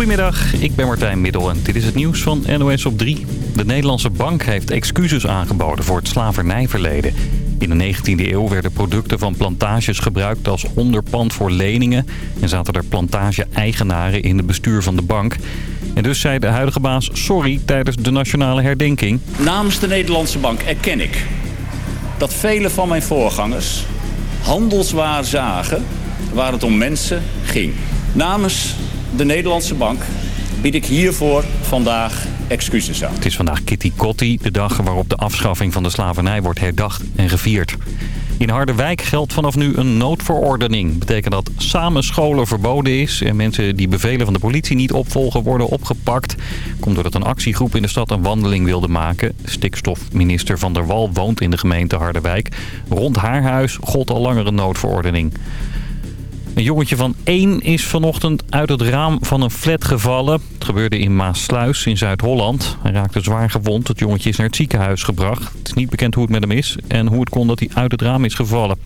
Goedemiddag, ik ben Martijn Middel en dit is het nieuws van NOS op 3. De Nederlandse bank heeft excuses aangeboden voor het slavernijverleden. In de 19e eeuw werden producten van plantages gebruikt als onderpand voor leningen... en zaten er plantage-eigenaren in het bestuur van de bank. En dus zei de huidige baas sorry tijdens de nationale herdenking. Namens de Nederlandse bank erken ik dat vele van mijn voorgangers handelswaar zagen waar het om mensen ging. Namens de Nederlandse bank bied ik hiervoor vandaag excuses aan. Het is vandaag Kitty Kotti, de dag waarop de afschaffing van de slavernij wordt herdacht en gevierd. In Harderwijk geldt vanaf nu een noodverordening. betekent dat samen scholen verboden is en mensen die bevelen van de politie niet opvolgen worden opgepakt. Komt doordat een actiegroep in de stad een wandeling wilde maken. Stikstofminister Van der Wal woont in de gemeente Harderwijk. Rond haar huis gold al langer een noodverordening. Een jongetje van één is vanochtend uit het raam van een flat gevallen. Het gebeurde in Maasluis in Zuid-Holland. Hij raakte zwaar gewond. Het jongetje is naar het ziekenhuis gebracht. Het is niet bekend hoe het met hem is en hoe het kon dat hij uit het raam is gevallen.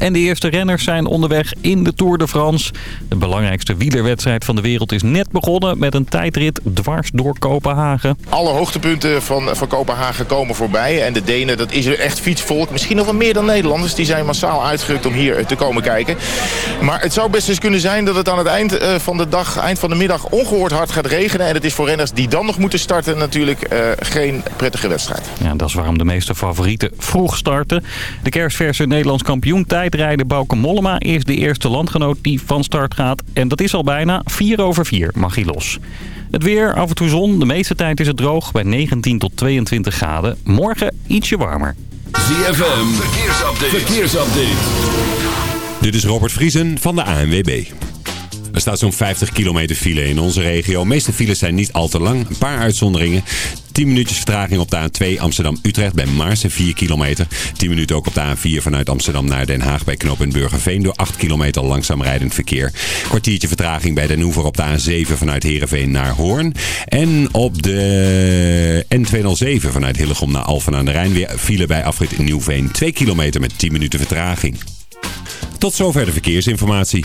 En de eerste renners zijn onderweg in de Tour de France. De belangrijkste wielerwedstrijd van de wereld is net begonnen met een tijdrit dwars door Kopenhagen. Alle hoogtepunten van, van Kopenhagen komen voorbij. En de Denen, dat is er echt fietsvolk. Misschien nog wel meer dan Nederlanders. Die zijn massaal uitgerukt om hier te komen kijken. Maar het zou best eens kunnen zijn dat het aan het eind eh, van de dag, eind van de middag ongehoord hard gaat regenen. En het is voor renners die dan nog moeten starten natuurlijk uh, geen prettige wedstrijd. Ja, dat is waarom de meeste favorieten vroeg starten. De kerstverse Nederlands kampioen tijdrijden Bauke Mollema is de eerste landgenoot die van start gaat. En dat is al bijna 4 over 4 mag hij los. Het weer, af en toe zon. De meeste tijd is het droog bij 19 tot 22 graden. Morgen ietsje warmer. ZFM, verkeersupdate. verkeersupdate. Dit is Robert Vriesen van de ANWB. Er staat zo'n 50 kilometer file in onze regio. De meeste files zijn niet al te lang. Een paar uitzonderingen. 10 minuutjes vertraging op de A2 Amsterdam-Utrecht bij Maarsen 4 kilometer. 10 minuten ook op de A4 vanuit Amsterdam naar Den Haag bij Knoop en Burgerveen door 8 kilometer langzaam rijdend verkeer. Kwartiertje vertraging bij Den Hoever op de A7 vanuit Heerenveen naar Hoorn. En op de N207 vanuit Hillegom naar Alphen aan de Rijn weer file bij afrit Nieuwveen. 2 kilometer met 10 minuten vertraging. Tot zover de verkeersinformatie.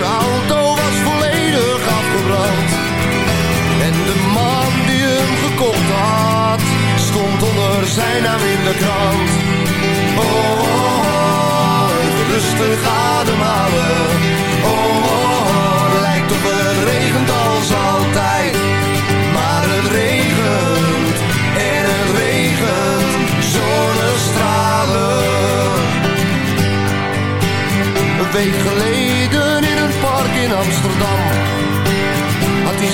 Zijn auto was volledig afgebrand. En de man die hem gekocht had Stond onder zijn naam in de krant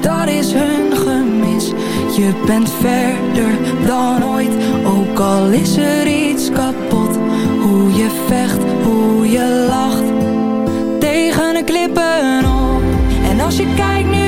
Dat is hun gemis. Je bent verder dan ooit, ook al is er iets kapot. Hoe je vecht, hoe je lacht tegen de klippen op. En als je kijkt nu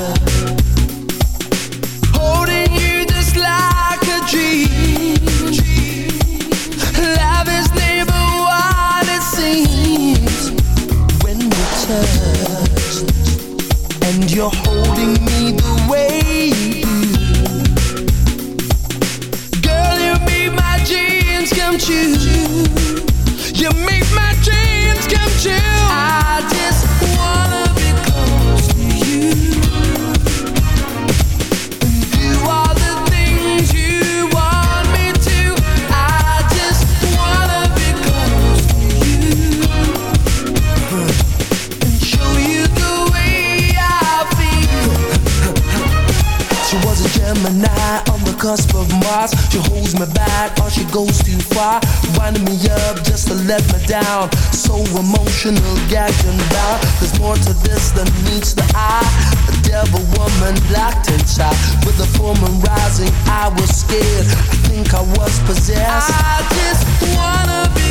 down. So emotional, gagging and. There's more to this than meets the eye. A devil woman locked inside. With the full moon rising, I was scared. I think I was possessed. I just wanna be.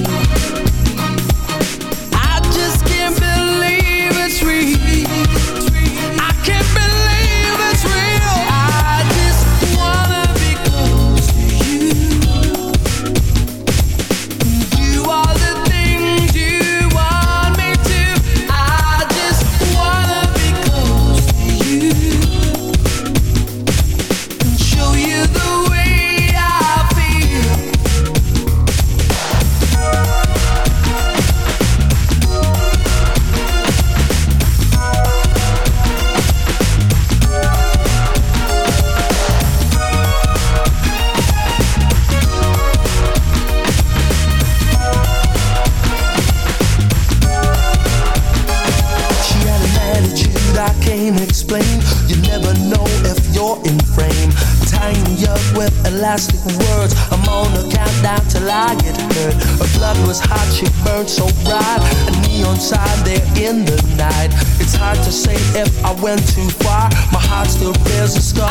to say if I went too far. My heart still bears a scar.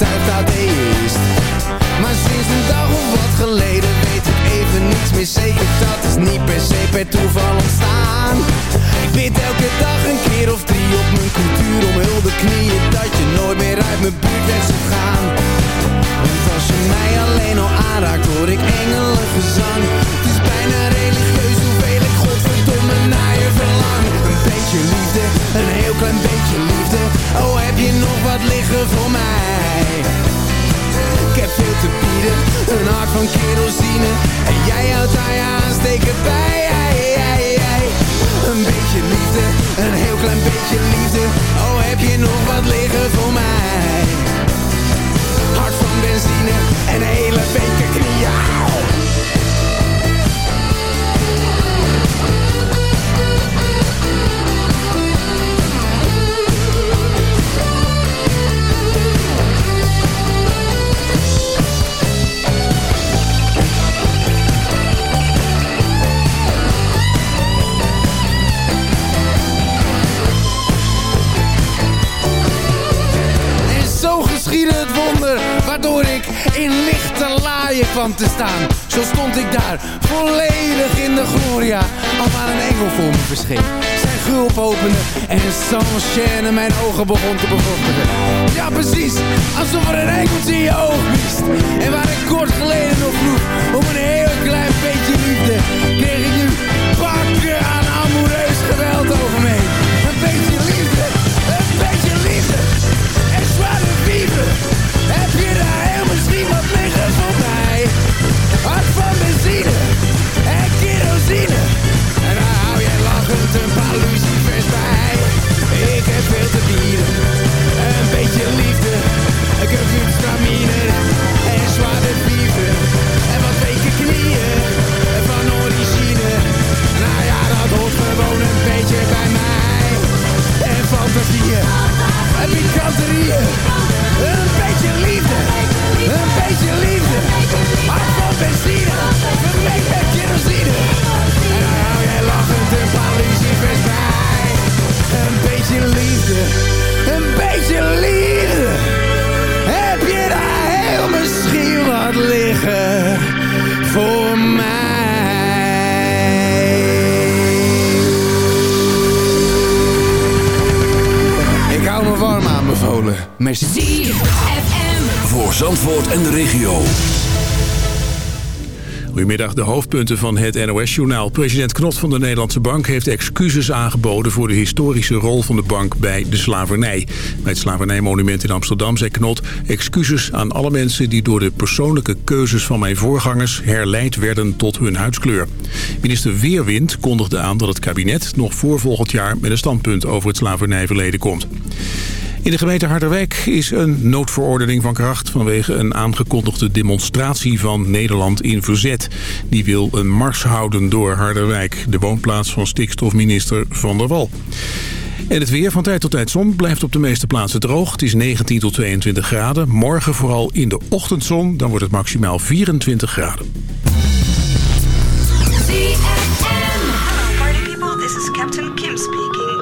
Overtuigd atheïst Maar sinds een dag of wat geleden weet ik even niets meer zeker. Dat is niet per se per toeval ontstaan. Ik bid elke dag een keer of drie op mijn cultuur om hulde knieën Dat je nooit meer uit mijn buurt weg zou gaan. Want als je mij alleen al aanraakt hoor ik engelengezang Het is bijna religieus hoeveel ik godverdomme naar je verlang. Een beetje liefde, je nog wat liggen voor mij. Ik heb veel te bieden, een hart van kerosine. En jij houdt aan je aansteken bij. Een beetje liefde, een heel klein beetje liefde. Oh heb je nog wat liggen voor mij? Hart van benzine en hele beker knieën in lichte laaien kwam te staan. Zo stond ik daar, volledig in de gloria. Al waar een engel voor me verscheen. Zijn gulp opende en sans chaîne mijn ogen begon te bevochtigen. Ja precies, alsof er een engeltje in je oog wist En waar ik kort hoofdpunten van het NOS-journaal. President Knot van de Nederlandse Bank heeft excuses aangeboden... voor de historische rol van de bank bij de slavernij. Bij het slavernijmonument in Amsterdam zei Knot... excuses aan alle mensen die door de persoonlijke keuzes van mijn voorgangers... herleid werden tot hun huidskleur. Minister Weerwind kondigde aan dat het kabinet nog voor volgend jaar... met een standpunt over het slavernijverleden komt. In de gemeente Harderwijk is een noodverordening van kracht... vanwege een aangekondigde demonstratie van Nederland in verzet. Die wil een mars houden door Harderwijk, de woonplaats van stikstofminister Van der Wal. En het weer van tijd tot tijd zon blijft op de meeste plaatsen droog. Het is 19 tot 22 graden. Morgen vooral in de ochtendzon, dan wordt het maximaal 24 graden. Party people, is Captain.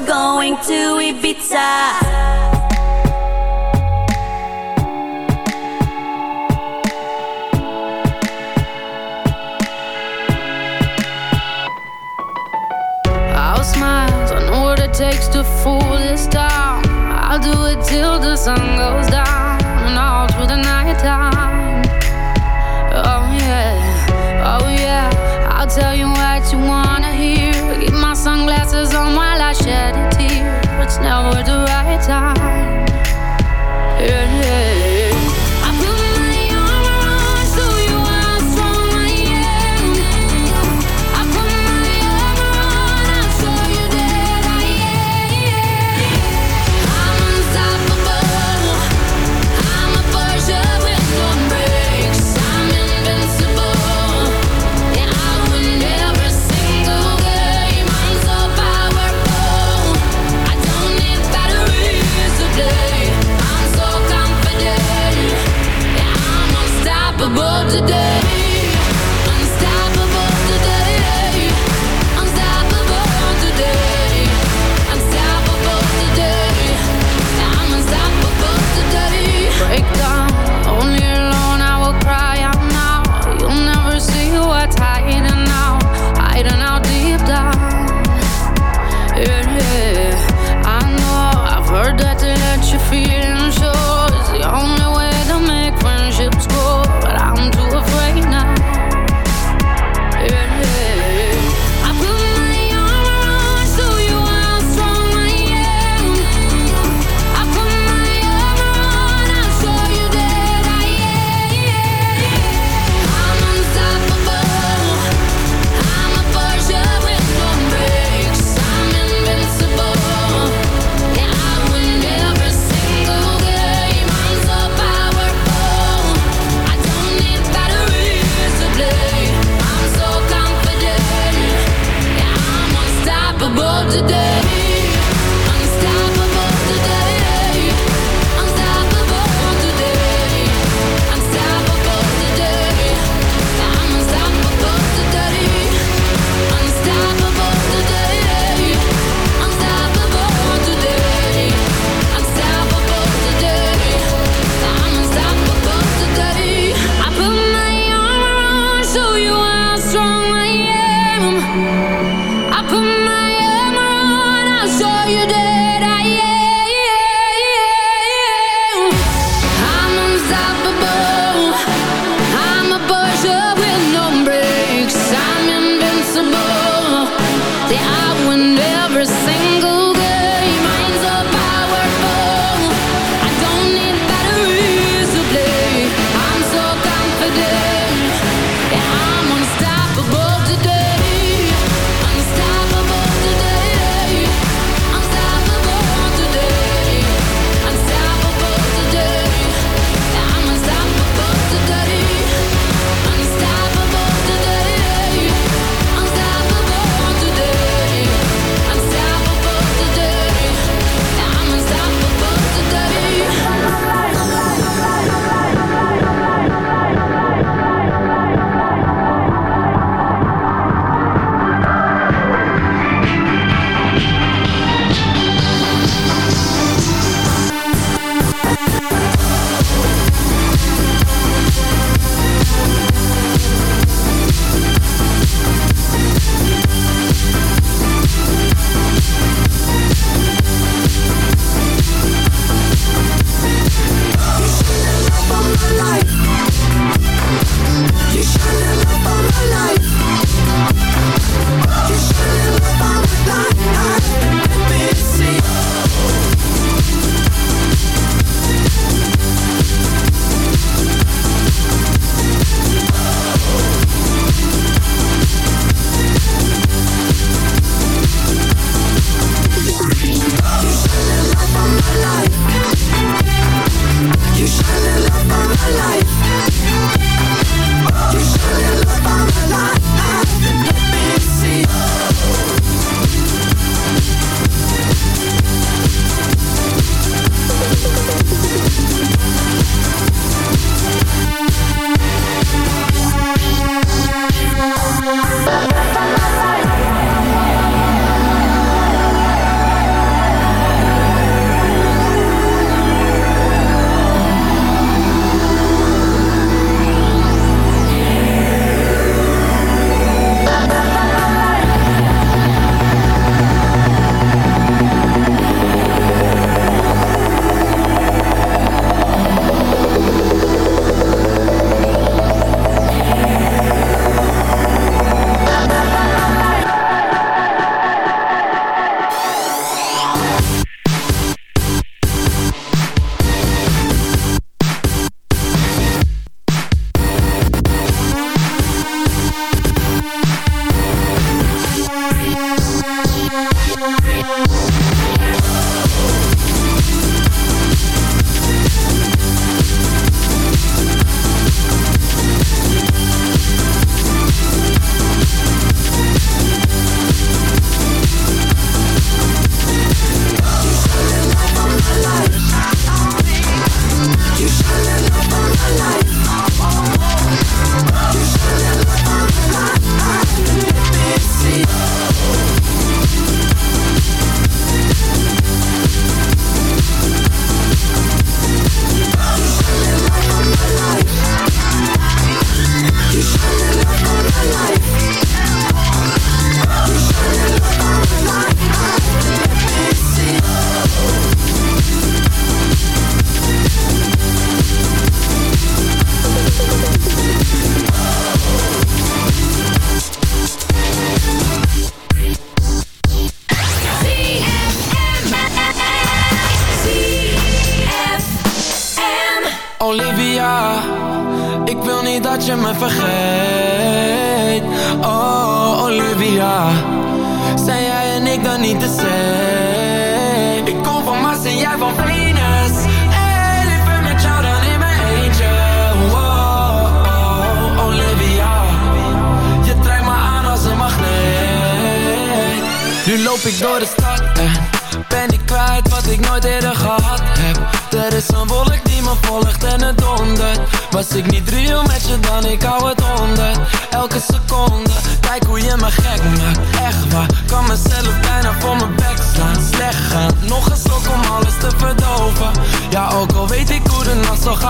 We're going to Ibiza. Takes to fool this town. I'll do it till the sun goes down and all through the night time. now or the right time.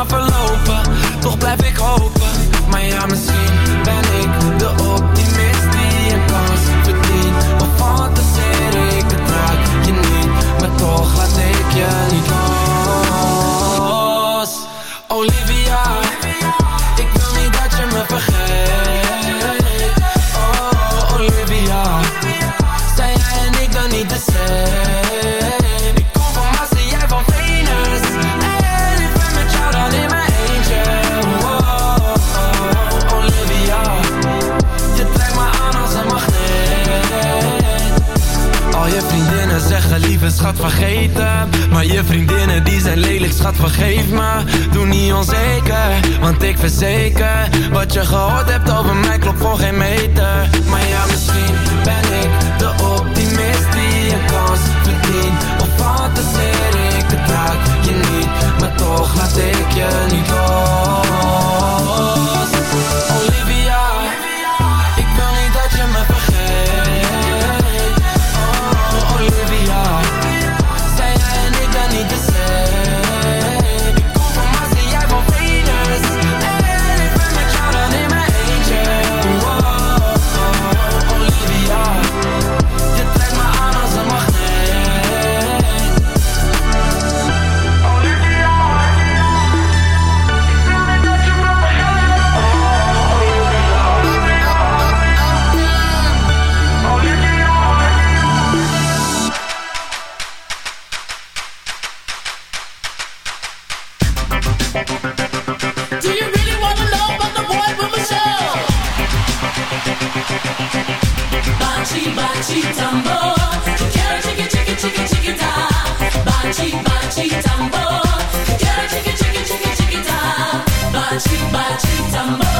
afgelopen, toch blijf ik hopen vergeef me. Doe niet onzeker, want ik verzeker Wat je gehoord hebt over mij klopt voor geen meter. Maar ja, misschien ben ik de optimist die een kans verdient. Of fantaseer ik, het raakt je niet Maar toch laat ik je niet los. some more.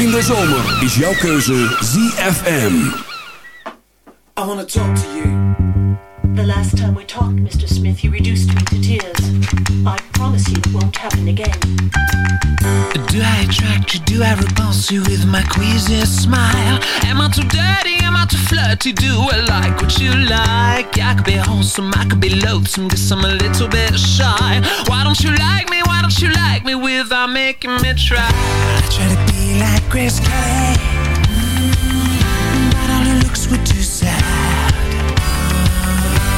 In de zomer is jouw keuze ZFM. I want to talk to you. The last time we talked, Mr. Smith, you reduced me to tears. I promise you it won't happen again. Do I attract you? Do I repulse you with my queasy smile? Am I too dirty? Am I too flirty? Do I like what you like? I could be wholesome, I could be loathsome, guess I'm a little bit shy. Why don't you like me? Why don't you like me without making me try? I try to be like Grace Kelly, but all her looks were too sad.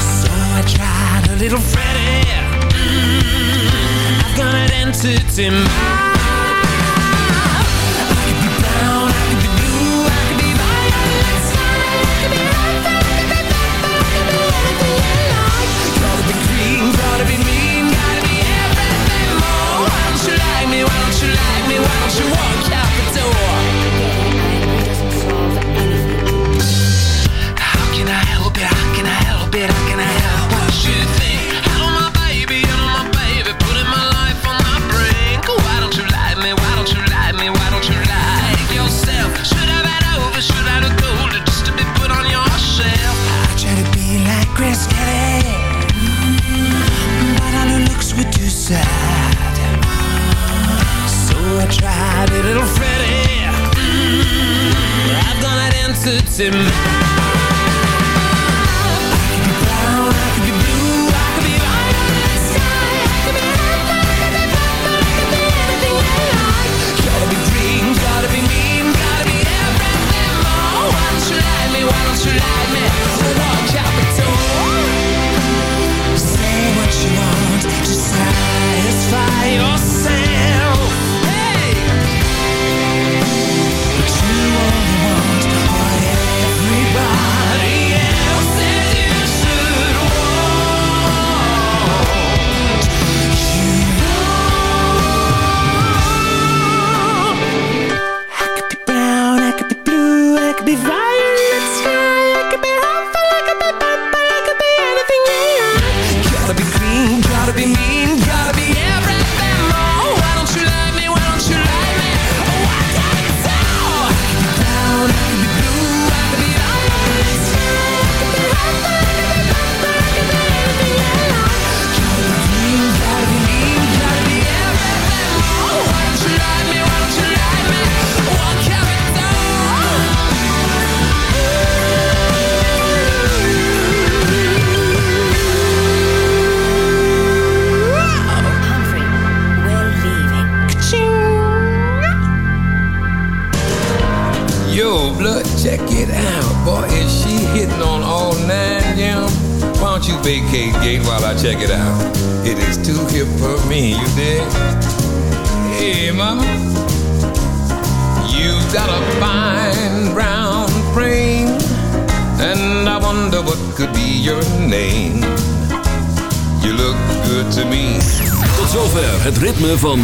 So I tried a little Freddie. Mm, I've got an entity mind. to